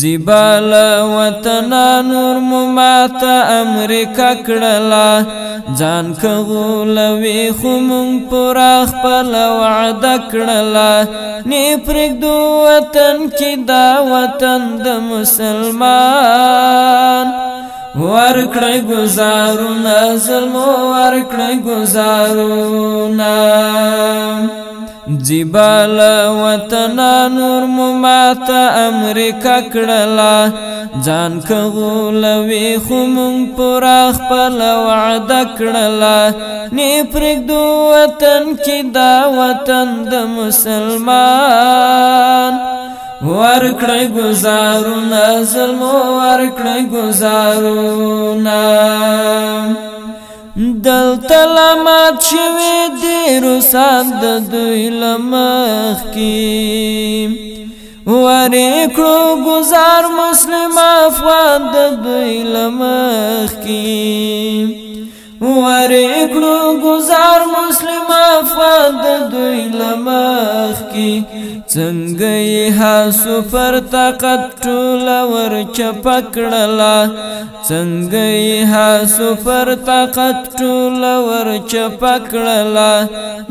جبال وطن نور ممات امریکا کړلا ځان کغولوي خو مونږ پورا خپل وعده کړلا نه پرګدو وطن کې دا وطن د مسلمان ورکړی گزارو نازل مو ورکړی گزارو نام جبال وطن نور ممات امریکا کړلا ځان کغولوي خو مونږ پورا خپل وعده کړلا نه پرګ دو وطن کې دا وطن د مسلمان ورکړی گزارو نازل مو ورکړی گزارو نام دلته لمات شوی دی روسان د دوی لمخ کی وری کړو گزار مسلم افغان د دوی لمخ کی وری کړو گزار مسلم شوا د دوی لمخ کی څنګه یې حسو پر طاقت ټول ور چپکړلا څنګه یې حسو پر طاقت ټول ور چپکړلا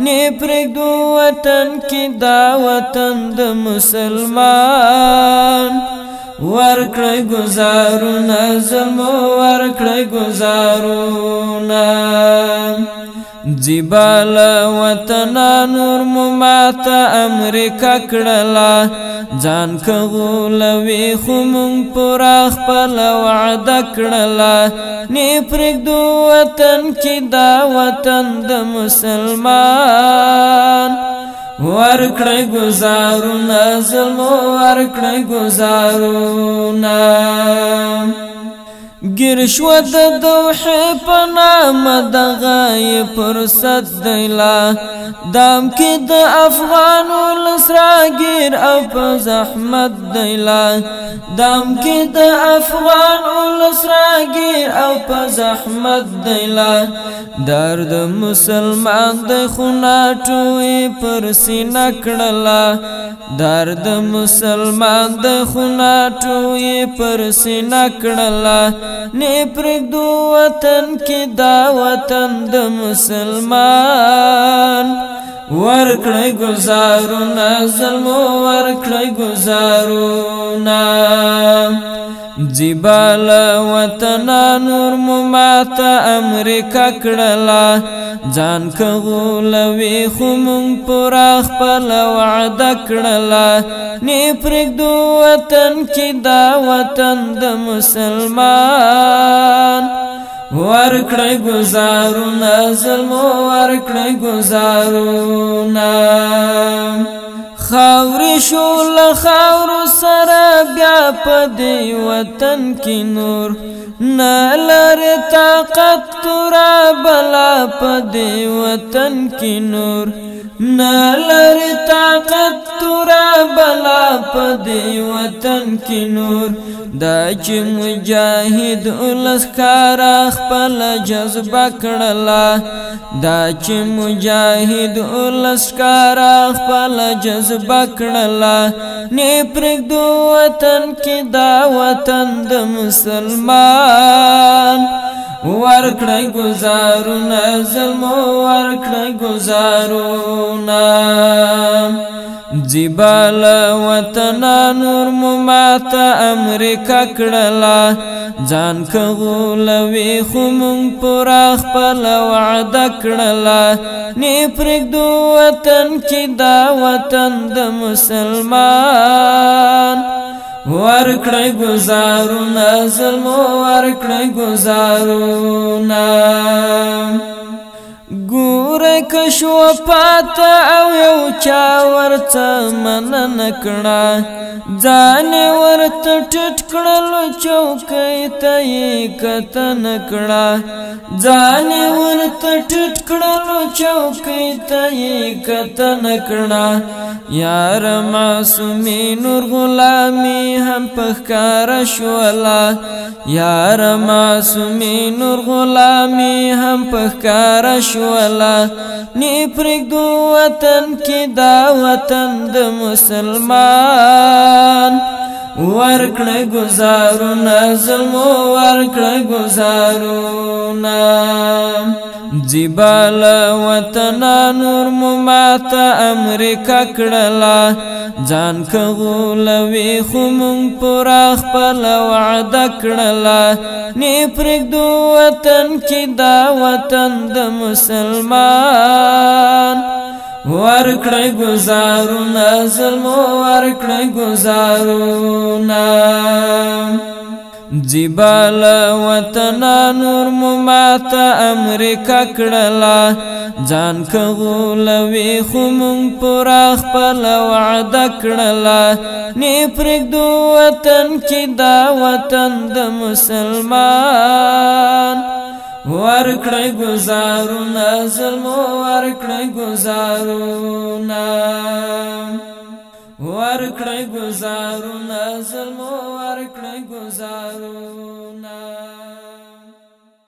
نه پرګ دو وطن کی دا وطن د مسلمان ورکړی گزارونه زمو ورکړی گزارونه جبال وطن نور ممات امریکا کړلا ځان کغولوي خو مونږ پورا خپل وعده کړلا نه پرګ دو وطن کې دا وطن د مسلمان ورکړی گزارو نازل مو ورکړی گزارو نام گرشو د دوحې په نامه دغه یې فرصت دی لا دام کې د افغانو لسراګیر او په زحمت دی لا دام کې د افغانو لاس راګیر او په زحمت دلا درد مسلمان د خونا ټوي پر سینا کړلا درد مسلمان د خونا ټوي پر سینا کړلا نه پر دو وطن کې دا وطن د مسلمان ورکړی گزارونه ظلم ورکړی گزارونه جبال وطن نور ممات امریکا کړلا ځان کغولوي خو مونږ پورا خپل وعده کړلا نه پرګ دو وطن کې دا وطن د مسلمان ورکړی گزارونه ظلمو ورکړی گزارونه خاورې شو لخاو په دی وطن کې نور نلر طاقت ترا بلا په دی وطن کې نور نلر طاقت بلا په دی وطن کې نور دا چې مجاهد ولسکار خپل جذبه کړلا دا چې مجاهد ولسکار خپل جذبه کړلا نه پرګ دو وطن کې دا وطن د مسلمان ورکړی گزارونه زلمو ورکړی گزارونه جبال وطن نور ممات امریکا کړلا ځان کغولوي خو مونږ پراخ پل وعده کړلا نی پرګ دو وطن کې دا وطن د مسلمان ورکړی گزارو نازل مو ورکړی گزارو نام ګوره کشو پاته او یو چا ورته مننه کړه ځان ورته ټټ کړلو چوکۍ ته یې کتن کړه ځان ورته ټټ کړلو چوکۍ ته یې کتن کړه یار معصومی نور غلامی هم پخکار شولا یار معصومی نور غلامی هم پخکار شولا نی پرګدو وطن کې دا وطن د مسلمان ورکړه گزارونه ظلم ورکړه گزارونه جبال وطن نور ممات امریکا کړلا ځان کغولوي خو مونږ پورا خپل وعده کړلا نی پرګ دو وطن کې دا وطن د مسلمان ورکړی گزارو نازل مو ورکړی گزارو نام جبال وطن نور ممات امریکا کړلا ځان کغولوي خو مونږ پر خپل وعده کړلا نی پرګ دو وطن کې دا وطن د مسلمان ورکړی گزارو نازل مو ورکړی گزارو نا ورکړې گزارو نظر مو ورکړې گزارو